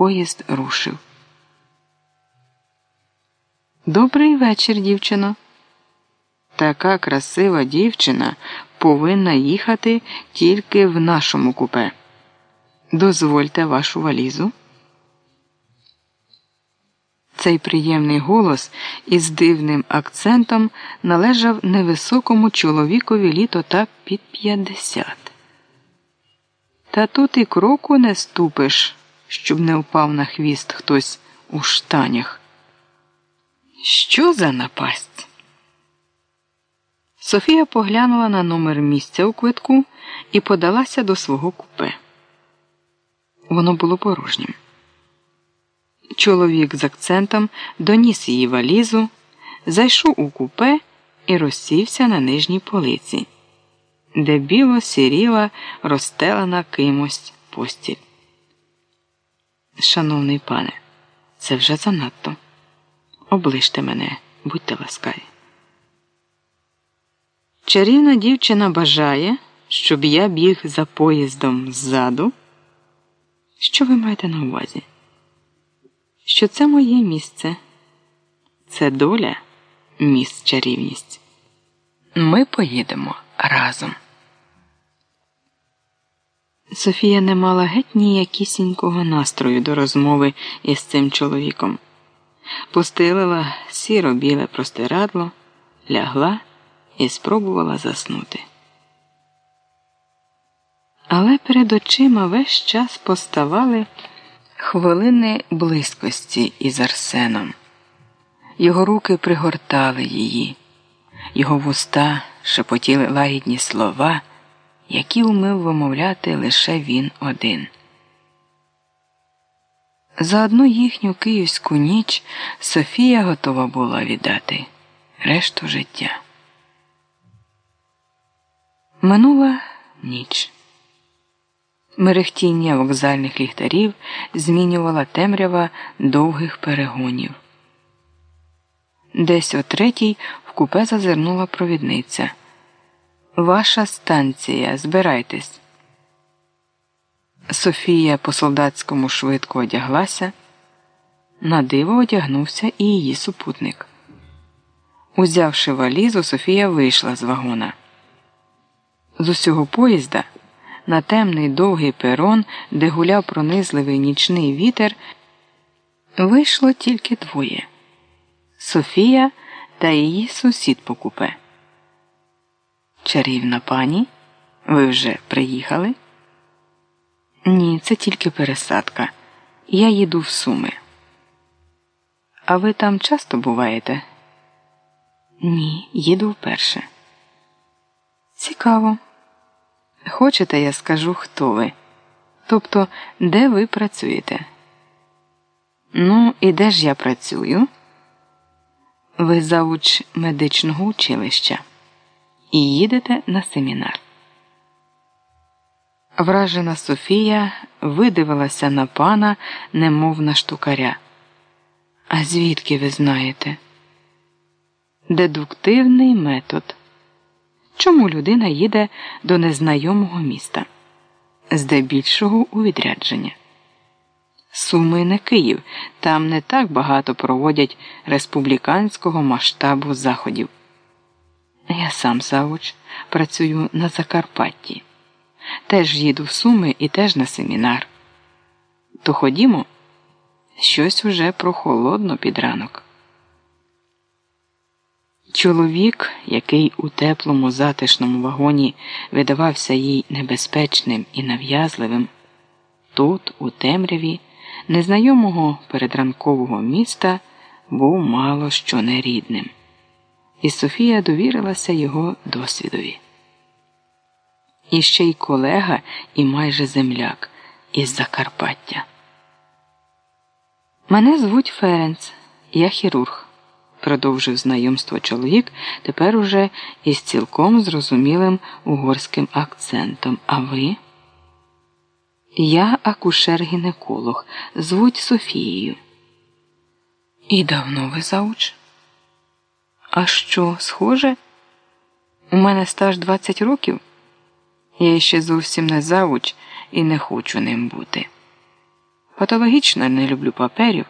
Поїзд рушив. Добрий вечір, дівчино. Така красива дівчина повинна їхати тільки в нашому купе. Дозвольте вашу валізу. Цей приємний голос із дивним акцентом належав невисокому чоловікові літо так під п'ятдесят. Та тут і кроку не ступиш, щоб не впав на хвіст хтось у штанях. Що за напасть? Софія поглянула на номер місця у квитку і подалася до свого купе. Воно було порожнім. Чоловік з акцентом доніс її валізу, зайшов у купе і розсівся на нижній полиці, де біло сіріла розстелена кимось постіль. Шановний пане, це вже занадто. Оближте мене, будьте ласкаві. Чарівна дівчина бажає, щоб я біг за поїздом ззаду. Що ви маєте на увазі? Що це моє місце? Це доля, міс чарівність. Ми поїдемо разом. Софія не мала геть ніякісінького настрою до розмови із цим чоловіком. Постелила сіро біле простирадло, лягла і спробувала заснути. Але перед очима весь час поставали хвилини близькості із Арсеном. Його руки пригортали її, його вуста шепотіли лагідні слова, які умив вимовляти лише він один. За одну їхню київську ніч Софія готова була віддати решту життя. Минула ніч. Мерехтіння вокзальних ліхтарів змінювала темрява довгих перегонів. Десь о третій в купе зазирнула провідниця. Ваша станція, збирайтесь. Софія по солдатському швидко одяглася. На диво одягнувся і її супутник. Узявши валізу, Софія вийшла з вагона. З усього поїзда на темний довгий перон, де гуляв пронизливий нічний вітер, вийшло тільки двоє Софія та її сусід по купе. Чарівна пані, ви вже приїхали? Ні, це тільки пересадка. Я їду в Суми. А ви там часто буваєте? Ні, їду вперше. Цікаво. Хочете, я скажу, хто ви? Тобто, де ви працюєте? Ну, і де ж я працюю? Ви завуч медичного училища і їдете на семінар. Вражена Софія видивилася на пана, немов на штукаря. А звідки ви знаєте? Дедуктивний метод. Чому людина їде до незнайомого міста? Здебільшого у відрядження. Суми не Київ, там не так багато проводять республіканського масштабу заходів. Я сам завуч працюю на Закарпатті. Теж їду в Суми і теж на семінар. То ходімо, щось уже прохолодно під ранок. Чоловік, який у теплому затишному вагоні видавався їй небезпечним і нав'язливим, тут, у темряві, незнайомого передранкового міста, був мало що нерідним, і Софія довірилася його досвідові. І ще й колега, і майже земляк із Закарпаття. Мене звуть Ференц, я хірург продовжив знайомство чоловік тепер уже із цілком зрозумілим угорським акцентом. А ви? Я акушер-гінеколог, звуть Софією. І давно ви зауч? А що, схоже? У мене стаж 20 років. Я ще зовсім не завуч і не хочу ним бути. Патологічно не люблю паперів.